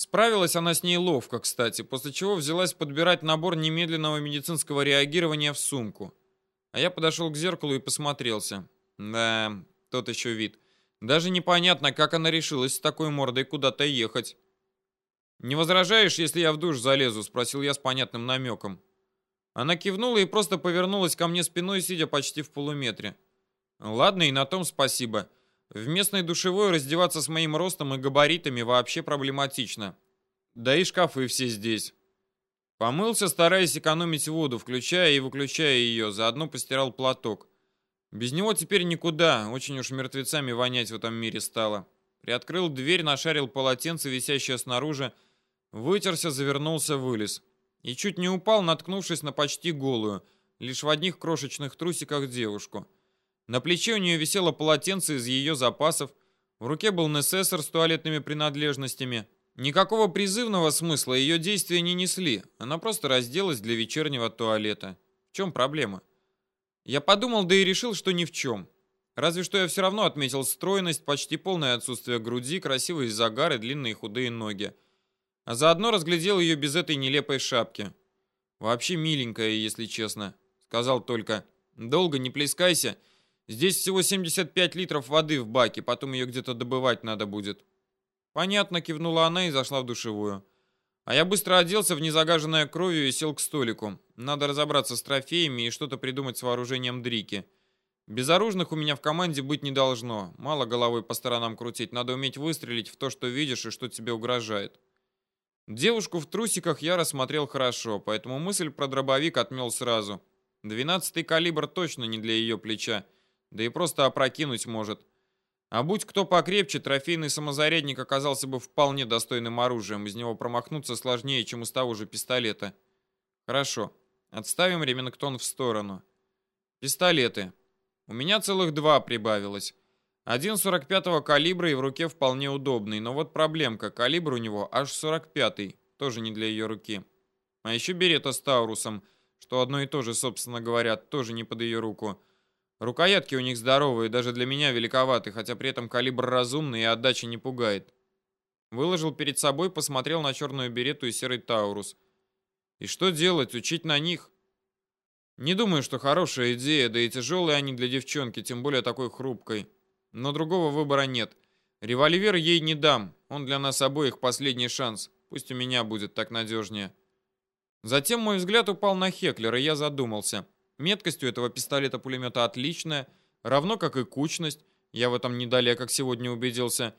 Справилась она с ней ловко, кстати, после чего взялась подбирать набор немедленного медицинского реагирования в сумку. А я подошел к зеркалу и посмотрелся. Да, тот еще вид. Даже непонятно, как она решилась с такой мордой куда-то ехать. «Не возражаешь, если я в душ залезу?» — спросил я с понятным намеком. Она кивнула и просто повернулась ко мне спиной, сидя почти в полуметре. Ладно, и на том спасибо. В местной душевой раздеваться с моим ростом и габаритами вообще проблематично. Да и шкафы все здесь. Помылся, стараясь экономить воду, включая и выключая ее, заодно постирал платок. Без него теперь никуда, очень уж мертвецами вонять в этом мире стало. Приоткрыл дверь, нашарил полотенце, висящее снаружи, вытерся, завернулся, вылез. И чуть не упал, наткнувшись на почти голую, лишь в одних крошечных трусиках девушку. На плече у нее висело полотенце из ее запасов, в руке был несессор с туалетными принадлежностями. Никакого призывного смысла ее действия не несли, она просто разделась для вечернего туалета. В чем проблема? Я подумал, да и решил, что ни в чем. Разве что я все равно отметил стройность, почти полное отсутствие груди, красивые загары, длинные худые ноги. А заодно разглядел ее без этой нелепой шапки. Вообще миленькая, если честно. Сказал только, долго не плескайся, здесь всего 75 литров воды в баке, потом ее где-то добывать надо будет. Понятно, кивнула она и зашла в душевую. А я быстро оделся в незагаженное кровью и сел к столику. Надо разобраться с трофеями и что-то придумать с вооружением Дрики. Безоружных у меня в команде быть не должно. Мало головой по сторонам крутить, надо уметь выстрелить в то, что видишь и что тебе угрожает. Девушку в трусиках я рассмотрел хорошо, поэтому мысль про дробовик отмел сразу. Двенадцатый калибр точно не для ее плеча, да и просто опрокинуть может. А будь кто покрепче, трофейный самозарядник оказался бы вполне достойным оружием, из него промахнуться сложнее, чем из того же пистолета. Хорошо, отставим ремингтон в сторону. Пистолеты. У меня целых два прибавилось. Один 45-го калибра и в руке вполне удобный, но вот проблемка, калибр у него аж 45-й, тоже не для ее руки. А еще берета с Таурусом, что одно и то же, собственно говоря, тоже не под ее руку. Рукоятки у них здоровые, даже для меня великоваты, хотя при этом калибр разумный и отдача не пугает. Выложил перед собой, посмотрел на черную берету и серый Таурус. И что делать, учить на них? Не думаю, что хорошая идея, да и тяжелые они для девчонки, тем более такой хрупкой. Но другого выбора нет. Револьвер ей не дам. Он для нас обоих последний шанс. Пусть у меня будет так надежнее. Затем мой взгляд упал на Хеклер, и я задумался. Меткость у этого пистолета-пулемета отличная, равно как и кучность. Я в этом не далее, как сегодня убедился.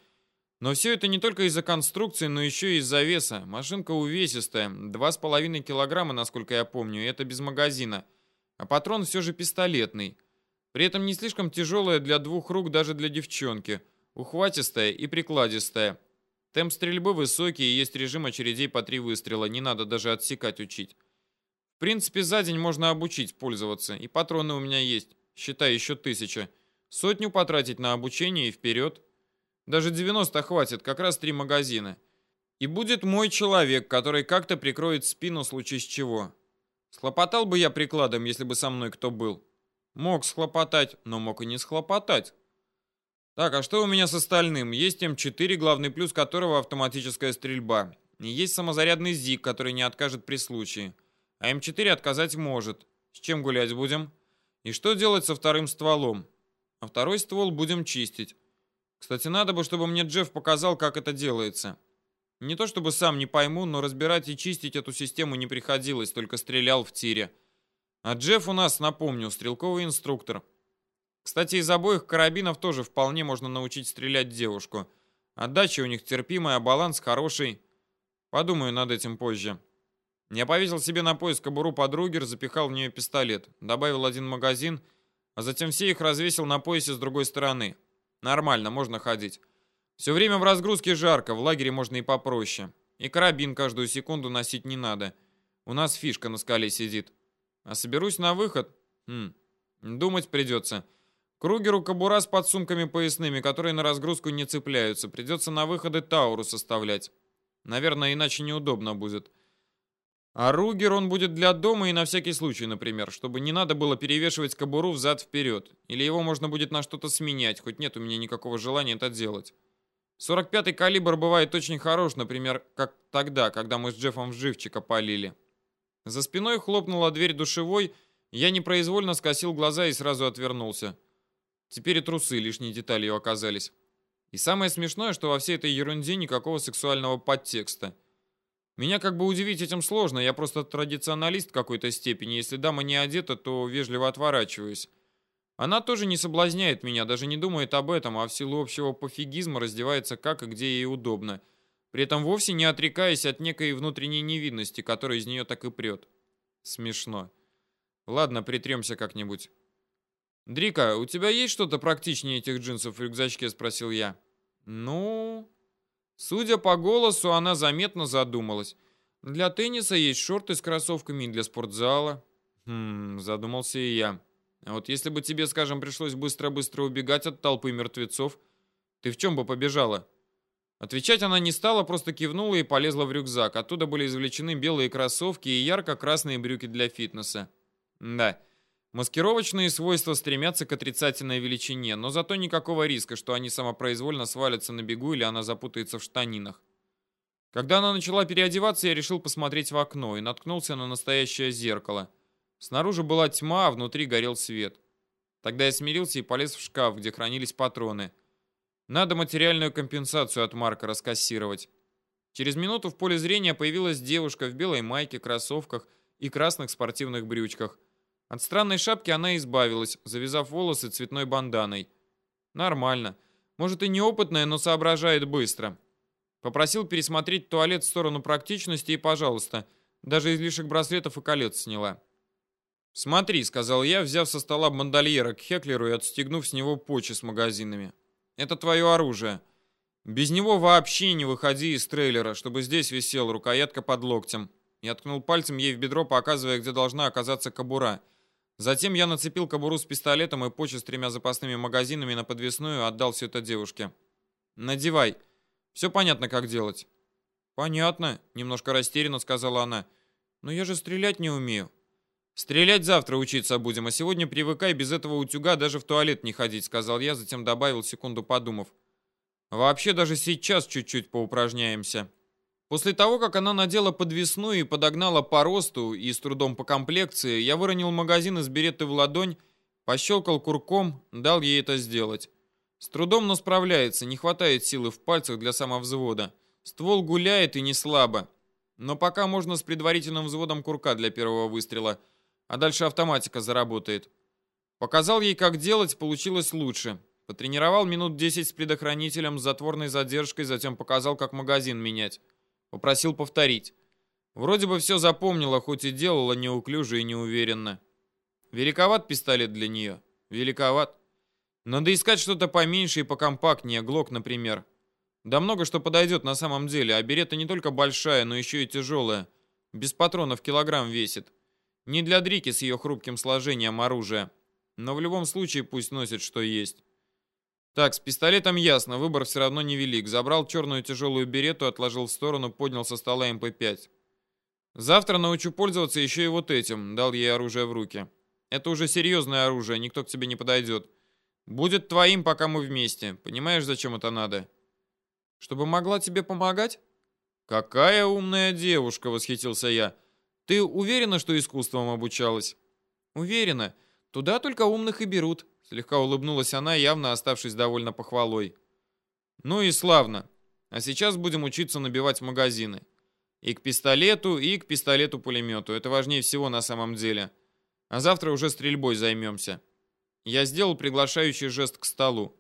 Но все это не только из-за конструкции, но еще и из-за веса. Машинка увесистая, 2,5 килограмма, насколько я помню, и это без магазина. А патрон все же пистолетный. При этом не слишком тяжелая для двух рук даже для девчонки. Ухватистая и прикладистая. Темп стрельбы высокий и есть режим очередей по три выстрела. Не надо даже отсекать учить. Принципе, за день можно обучить пользоваться. И патроны у меня есть. Считай, еще тысяча. Сотню потратить на обучение и вперед. Даже 90 хватит, как раз три магазина. И будет мой человек, который как-то прикроет спину в случае с чего. Схлопотал бы я прикладом, если бы со мной кто был. Мог схлопотать, но мог и не схлопотать. Так, а что у меня с остальным? Есть М4, главный плюс которого автоматическая стрельба. И есть самозарядный ЗИГ, который не откажет при случае. А М4 отказать может. С чем гулять будем? И что делать со вторым стволом? А второй ствол будем чистить. Кстати, надо бы, чтобы мне Джефф показал, как это делается. Не то чтобы сам не пойму, но разбирать и чистить эту систему не приходилось, только стрелял в тире. А Джефф у нас, напомню, стрелковый инструктор. Кстати, из обоих карабинов тоже вполне можно научить стрелять девушку. Отдача у них терпимая, баланс хороший. Подумаю над этим позже. Я повесил себе на пояс кобуру подругер, запихал в нее пистолет, добавил один магазин, а затем все их развесил на поясе с другой стороны. Нормально, можно ходить. Все время в разгрузке жарко, в лагере можно и попроще. И карабин каждую секунду носить не надо. У нас фишка на скале сидит. А соберусь на выход? Хм, думать придется. Кругеру кобура с подсумками поясными, которые на разгрузку не цепляются. Придется на выходы Тауру составлять. Наверное, иначе неудобно будет. А Ругер он будет для дома и на всякий случай, например, чтобы не надо было перевешивать кобуру взад-вперед. Или его можно будет на что-то сменять, хоть нет у меня никакого желания это делать. 45-й калибр бывает очень хорош, например, как тогда, когда мы с Джеффом в живчика полили. За спиной хлопнула дверь душевой, я непроизвольно скосил глаза и сразу отвернулся. Теперь и трусы лишней деталью оказались. И самое смешное, что во всей этой ерунде никакого сексуального подтекста. Меня как бы удивить этим сложно, я просто традиционалист какой-то степени. Если дама не одета, то вежливо отворачиваюсь. Она тоже не соблазняет меня, даже не думает об этом, а в силу общего пофигизма раздевается как и где ей удобно. При этом вовсе не отрекаясь от некой внутренней невинности, которая из нее так и прет. Смешно. Ладно, притремся как-нибудь. «Дрика, у тебя есть что-то практичнее этих джинсов в рюкзачке?» — спросил я. «Ну...» Судя по голосу, она заметно задумалась. «Для тенниса есть шорты с кроссовками и для спортзала». «Хм...» — задумался и я. А вот если бы тебе, скажем, пришлось быстро-быстро убегать от толпы мертвецов, ты в чем бы побежала? Отвечать она не стала, просто кивнула и полезла в рюкзак. Оттуда были извлечены белые кроссовки и ярко-красные брюки для фитнеса. Да, маскировочные свойства стремятся к отрицательной величине, но зато никакого риска, что они самопроизвольно свалятся на бегу или она запутается в штанинах. Когда она начала переодеваться, я решил посмотреть в окно и наткнулся на настоящее зеркало – Снаружи была тьма, а внутри горел свет. Тогда я смирился и полез в шкаф, где хранились патроны. Надо материальную компенсацию от Марка раскассировать. Через минуту в поле зрения появилась девушка в белой майке, кроссовках и красных спортивных брючках. От странной шапки она избавилась, завязав волосы цветной банданой. Нормально. Может и неопытная, но соображает быстро. Попросил пересмотреть туалет в сторону практичности и, пожалуйста, даже излишек браслетов и колец сняла. «Смотри», — сказал я, взяв со стола мандальера к Хеклеру и отстегнув с него почи с магазинами. «Это твое оружие. Без него вообще не выходи из трейлера, чтобы здесь висела рукоятка под локтем». Я ткнул пальцем ей в бедро, показывая, где должна оказаться кобура. Затем я нацепил кобуру с пистолетом и почи с тремя запасными магазинами на подвесную отдал все это девушке. «Надевай. Все понятно, как делать». «Понятно», — немножко растерянно сказала она. «Но я же стрелять не умею». «Стрелять завтра учиться будем, а сегодня привыкай без этого утюга даже в туалет не ходить», сказал я, затем добавил, секунду подумав. «Вообще даже сейчас чуть-чуть поупражняемся». После того, как она надела подвесную и подогнала по росту и с трудом по комплекции, я выронил магазин из береты в ладонь, пощелкал курком, дал ей это сделать. С трудом, но справляется, не хватает силы в пальцах для самовзвода. Ствол гуляет и не слабо. Но пока можно с предварительным взводом курка для первого выстрела – а дальше автоматика заработает. Показал ей, как делать, получилось лучше. Потренировал минут 10 с предохранителем, с затворной задержкой, затем показал, как магазин менять. Попросил повторить. Вроде бы все запомнила, хоть и делала неуклюже и неуверенно. Великоват пистолет для нее? Великоват. Надо искать что-то поменьше и покомпактнее, Глок, например. Да много что подойдет на самом деле, а берета не только большая, но еще и тяжелая. Без патронов килограмм весит. Не для Дрики с ее хрупким сложением оружия. Но в любом случае пусть носит, что есть. Так, с пистолетом ясно, выбор все равно невелик. Забрал черную тяжелую берету, отложил в сторону, поднял со стола МП-5. Завтра научу пользоваться еще и вот этим, дал ей оружие в руки. Это уже серьезное оружие, никто к тебе не подойдет. Будет твоим, пока мы вместе. Понимаешь, зачем это надо? Чтобы могла тебе помогать? Какая умная девушка, восхитился я. Ты уверена, что искусством обучалась? Уверена. Туда только умных и берут. Слегка улыбнулась она, явно оставшись довольно похвалой. Ну и славно. А сейчас будем учиться набивать магазины. И к пистолету, и к пистолету-пулемету. Это важнее всего на самом деле. А завтра уже стрельбой займемся. Я сделал приглашающий жест к столу.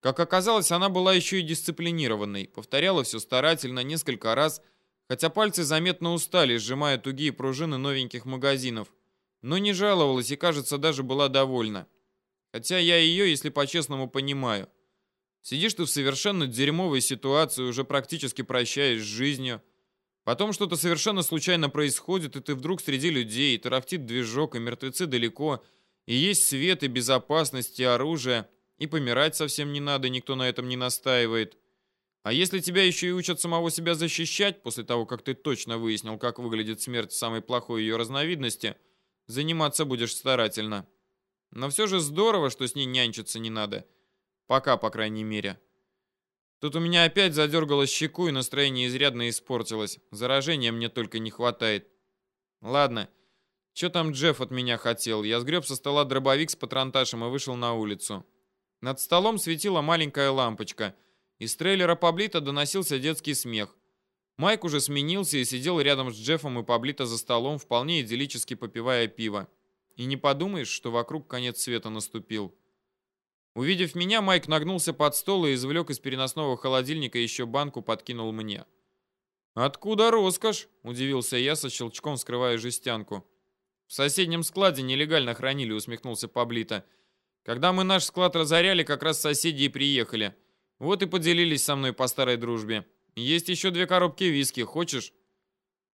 Как оказалось, она была еще и дисциплинированной. Повторяла все старательно, несколько раз, хотя пальцы заметно устали, сжимая тугие пружины новеньких магазинов. Но не жаловалась и, кажется, даже была довольна. Хотя я ее, если по-честному, понимаю. Сидишь ты в совершенно дерьмовой ситуации, уже практически прощаешь с жизнью. Потом что-то совершенно случайно происходит, и ты вдруг среди людей, и тарахтит движок, и мертвецы далеко, и есть свет, и безопасность, и оружие, и помирать совсем не надо, никто на этом не настаивает. А если тебя еще и учат самого себя защищать, после того, как ты точно выяснил, как выглядит смерть самой плохой ее разновидности, заниматься будешь старательно. Но все же здорово, что с ней нянчиться не надо. Пока, по крайней мере. Тут у меня опять задергалось щеку, и настроение изрядно испортилось. Заражения мне только не хватает. Ладно, что там Джефф от меня хотел? Я сгреб со стола дробовик с патронташем и вышел на улицу. Над столом светила маленькая лампочка. Из трейлера Паблита доносился детский смех. Майк уже сменился и сидел рядом с Джеффом и Паблита за столом, вполне идиллически попивая пиво. И не подумаешь, что вокруг конец света наступил. Увидев меня, Майк нагнулся под стол и извлек из переносного холодильника еще банку, подкинул мне. «Откуда роскошь?» – удивился я, со щелчком скрывая жестянку. В соседнем складе нелегально хранили, усмехнулся Паблита. Когда мы наш склад разоряли, как раз соседи и приехали. Вот и поделились со мной по старой дружбе. Есть еще две коробки виски, хочешь?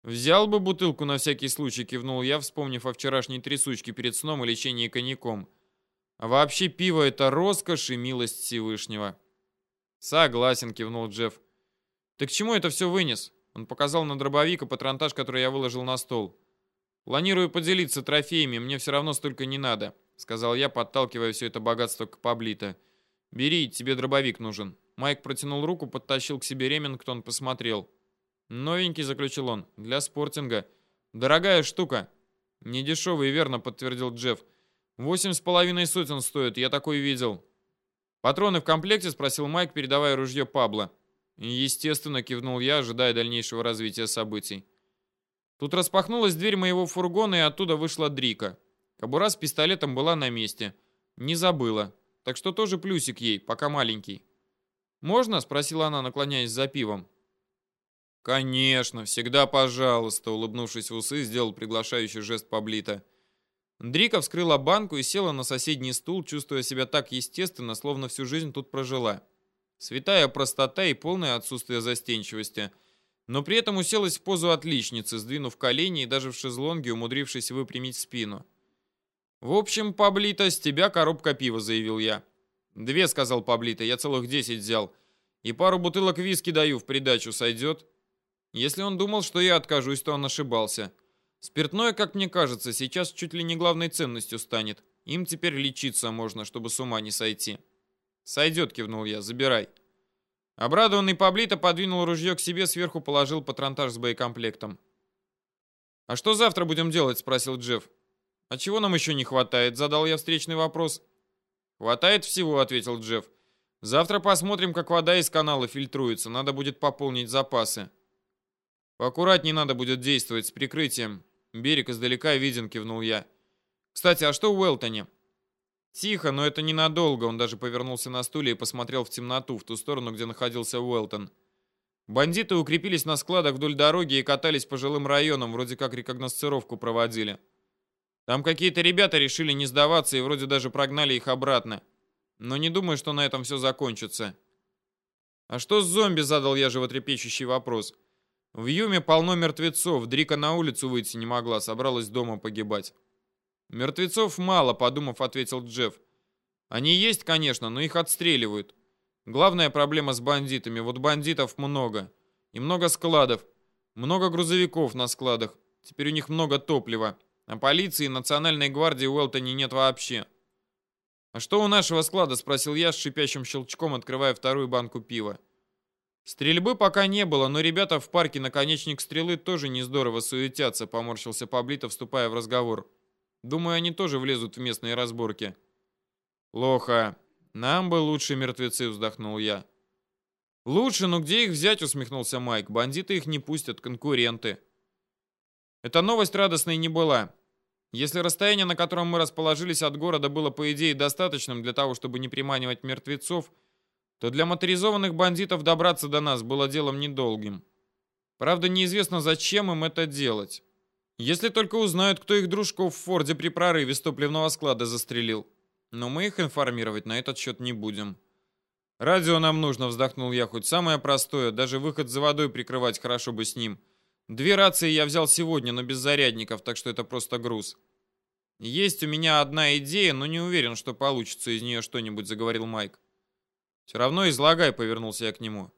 Взял бы бутылку на всякий случай, кивнул я, вспомнив о вчерашней трясучке перед сном и лечении коньяком. А вообще пиво это роскошь и милость Всевышнего. Согласен, кивнул Джефф. Ты к чему это все вынес? Он показал на дробовик и патронтаж, который я выложил на стол. Планирую поделиться трофеями, мне все равно столько не надо, сказал я, подталкивая все это богатство к Паблито. Бери, тебе дробовик нужен. Майк протянул руку, подтащил к себе Ремингтон, посмотрел. Новенький, заключил он, для спортинга. Дорогая штука. Не дешевый, верно, подтвердил Джефф. Восемь с половиной сотен стоит, я такой видел. Патроны в комплекте? Спросил Майк, передавая ружье Пабло. Естественно, кивнул я, ожидая дальнейшего развития событий. Тут распахнулась дверь моего фургона, и оттуда вышла Дрика. Кобура с пистолетом была на месте. Не забыла. Так что тоже плюсик ей, пока маленький. «Можно?» — спросила она, наклоняясь за пивом. «Конечно, всегда пожалуйста», — улыбнувшись в усы, сделал приглашающий жест Паблита. Дрика вскрыла банку и села на соседний стул, чувствуя себя так естественно, словно всю жизнь тут прожила. Святая простота и полное отсутствие застенчивости — но при этом уселась в позу отличницы, сдвинув колени и даже в шезлонге умудрившись выпрямить спину. «В общем, Паблито, с тебя коробка пива», — заявил я. «Две», — сказал Паблито, — «я целых десять взял. И пару бутылок виски даю в придачу, сойдет?» Если он думал, что я откажусь, то он ошибался. Спиртное, как мне кажется, сейчас чуть ли не главной ценностью станет. Им теперь лечиться можно, чтобы с ума не сойти. «Сойдет», — кивнул я, — «забирай». Обрадованный Паблито подвинул ружье к себе, сверху положил патронтаж с боекомплектом. «А что завтра будем делать?» — спросил Джефф. «А чего нам еще не хватает?» — задал я встречный вопрос. «Хватает всего», — ответил Джефф. «Завтра посмотрим, как вода из канала фильтруется. Надо будет пополнить запасы». «Поаккуратнее надо будет действовать с прикрытием. Берег издалека виден», — кивнул я. «Кстати, а что в Уэлтоне?» Тихо, но это ненадолго. Он даже повернулся на стуле и посмотрел в темноту, в ту сторону, где находился Уэлтон. Бандиты укрепились на складах вдоль дороги и катались по жилым районам, вроде как рекогносцировку проводили. Там какие-то ребята решили не сдаваться и вроде даже прогнали их обратно. Но не думаю, что на этом все закончится. А что с зомби, задал я животрепещущий вопрос. В Юме полно мертвецов, Дрика на улицу выйти не могла, собралась дома погибать. «Мертвецов мало», — подумав, ответил Джефф. «Они есть, конечно, но их отстреливают. Главная проблема с бандитами. Вот бандитов много. И много складов. Много грузовиков на складах. Теперь у них много топлива. А полиции и национальной гвардии в Уэлтоне нет вообще». «А что у нашего склада?» — спросил я с шипящим щелчком, открывая вторую банку пива. Стрельбы пока не было, но ребята в парке наконечник стрелы тоже не здорово суетятся, поморщился Паблито, вступая в разговор. Думаю, они тоже влезут в местные разборки. Плохо. Нам бы лучше мертвецы, вздохнул я. Лучше, но где их взять, усмехнулся Майк. Бандиты их не пустят, конкуренты. Эта новость радостной не была. Если расстояние, на котором мы расположились от города, было по идее достаточным для того, чтобы не приманивать мертвецов, то для моторизованных бандитов добраться до нас было делом недолгим. Правда, неизвестно, зачем им это делать. Если только узнают, кто их дружков в Форде при прорыве с топливного склада застрелил. Но мы их информировать на этот счет не будем. Радио нам нужно, вздохнул я, хоть самое простое, даже выход за водой прикрывать хорошо бы с ним. Две рации я взял сегодня, но без зарядников, так что это просто груз. Есть у меня одна идея, но не уверен, что получится из нее что-нибудь, заговорил Майк. Все равно излагай, повернулся я к нему.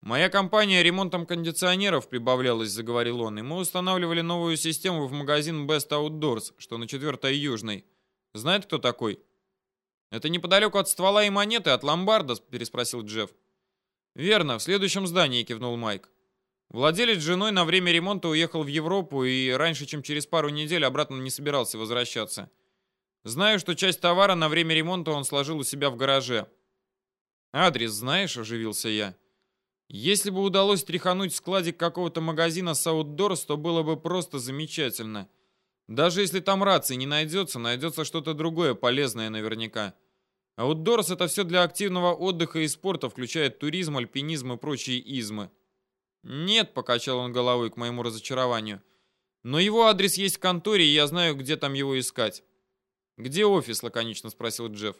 «Моя компания ремонтом кондиционеров прибавлялась», — заговорил он, «и мы устанавливали новую систему в магазин Best Outdoors, что на 4 Южной. Знает, кто такой?» «Это неподалеку от ствола и монеты, от ломбарда?» — переспросил Джефф. Верно, в следующем здании, кивнул Майк. Владелец с женой на время ремонта уехал в Европу и раньше, чем через пару недель, обратно не собирался возвращаться. Знаю, что часть товара на время ремонта он сложил у себя в гараже. «Адрес знаешь?» – оживился я. «Если бы удалось тряхануть складик какого-то магазина с Outdoors, то было бы просто замечательно. Даже если там рации не найдется, найдется что-то другое полезное наверняка. Outdoors – это все для активного отдыха и спорта, включая туризм, альпинизм и прочие измы». «Нет», — покачал он головой к моему разочарованию. «Но его адрес есть в конторе, и я знаю, где там его искать». «Где офис?» — лаконично спросил Джефф.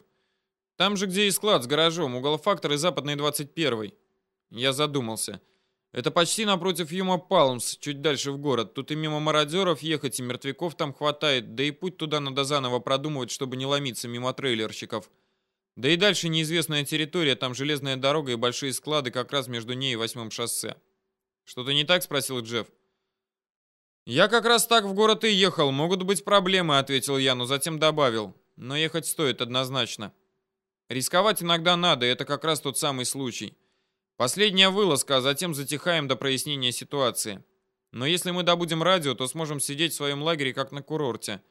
«Там же, где и склад с гаражом, угол фактор и западный 21-й». Я задумался. «Это почти напротив Юма Палмс, чуть дальше в город. Тут и мимо мародеров ехать, и мертвяков там хватает, да и путь туда надо заново продумывать, чтобы не ломиться мимо трейлерщиков. Да и дальше неизвестная территория, там железная дорога и большие склады как раз между ней и восьмым шоссе». «Что-то не так?» — спросил Джефф. «Я как раз так в город и ехал. Могут быть проблемы», — ответил я, но затем добавил. «Но ехать стоит однозначно. Рисковать иногда надо, и это как раз тот самый случай. Последняя вылазка, а затем затихаем до прояснения ситуации. Но если мы добудем радио, то сможем сидеть в своем лагере как на курорте.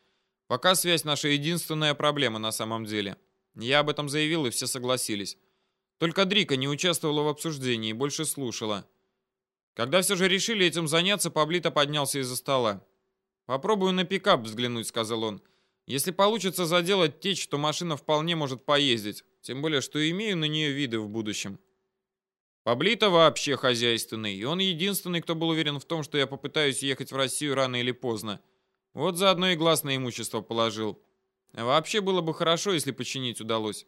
Пока связь наша единственная проблема на самом деле. Я об этом заявил, и все согласились. Только Дрика не участвовала в обсуждении, больше слушала. Когда все же решили этим заняться, Паблито поднялся из-за стола. «Попробую на пикап взглянуть», — сказал он. «Если получится заделать течь, то машина вполне может поездить. Тем более, что имею на нее виды в будущем». Паблито вообще хозяйственный, и он единственный, кто был уверен в том, что я попытаюсь ехать в Россию рано или поздно. Вот заодно и глаз на имущество положил. Вообще было бы хорошо, если починить удалось.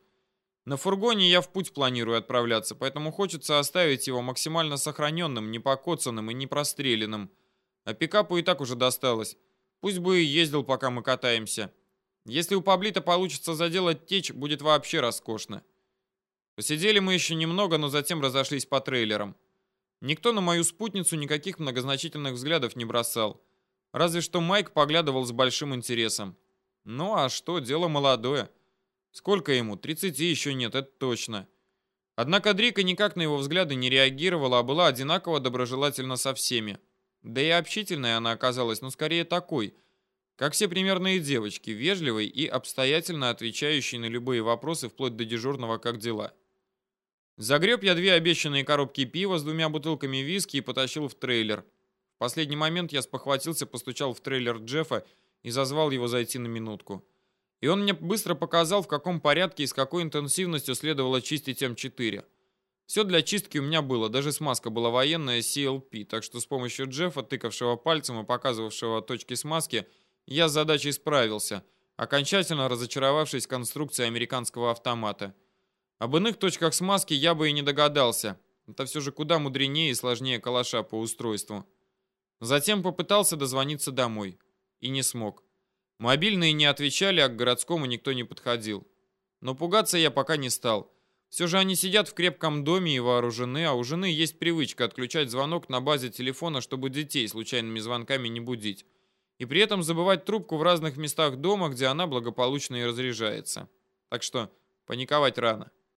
На фургоне я в путь планирую отправляться, поэтому хочется оставить его максимально сохраненным, не покоцанным и не простреленным. А пикапу и так уже досталось. Пусть бы и ездил, пока мы катаемся. Если у Паблита получится заделать течь, будет вообще роскошно. Посидели мы еще немного, но затем разошлись по трейлерам. Никто на мою спутницу никаких многозначительных взглядов не бросал. Разве что Майк поглядывал с большим интересом. Ну а что, дело молодое. Сколько ему? 30 еще нет, это точно. Однако Дрика никак на его взгляды не реагировала, а была одинаково доброжелательна со всеми. Да и общительной она оказалась, но скорее такой, как все примерные девочки, вежливой и обстоятельно отвечающей на любые вопросы, вплоть до дежурного «как дела?». Загреб я две обещанные коробки пива с двумя бутылками виски и потащил в трейлер. В последний момент я спохватился, постучал в трейлер Джеффа и зазвал его зайти на минутку. И он мне быстро показал, в каком порядке и с какой интенсивностью следовало чистить М4. Все для чистки у меня было, даже смазка была военная CLP, так что с помощью Джеффа, тыкавшего пальцем и показывавшего точки смазки, я с задачей справился, окончательно разочаровавшись в конструкции американского автомата. Об иных точках смазки я бы и не догадался. Это все же куда мудренее и сложнее калаша по устройству. Затем попытался дозвониться домой. И не смог. Мобильные не отвечали, а к городскому никто не подходил. Но пугаться я пока не стал. Все же они сидят в крепком доме и вооружены, а у жены есть привычка отключать звонок на базе телефона, чтобы детей случайными звонками не будить. И при этом забывать трубку в разных местах дома, где она благополучно и разряжается. Так что паниковать рано.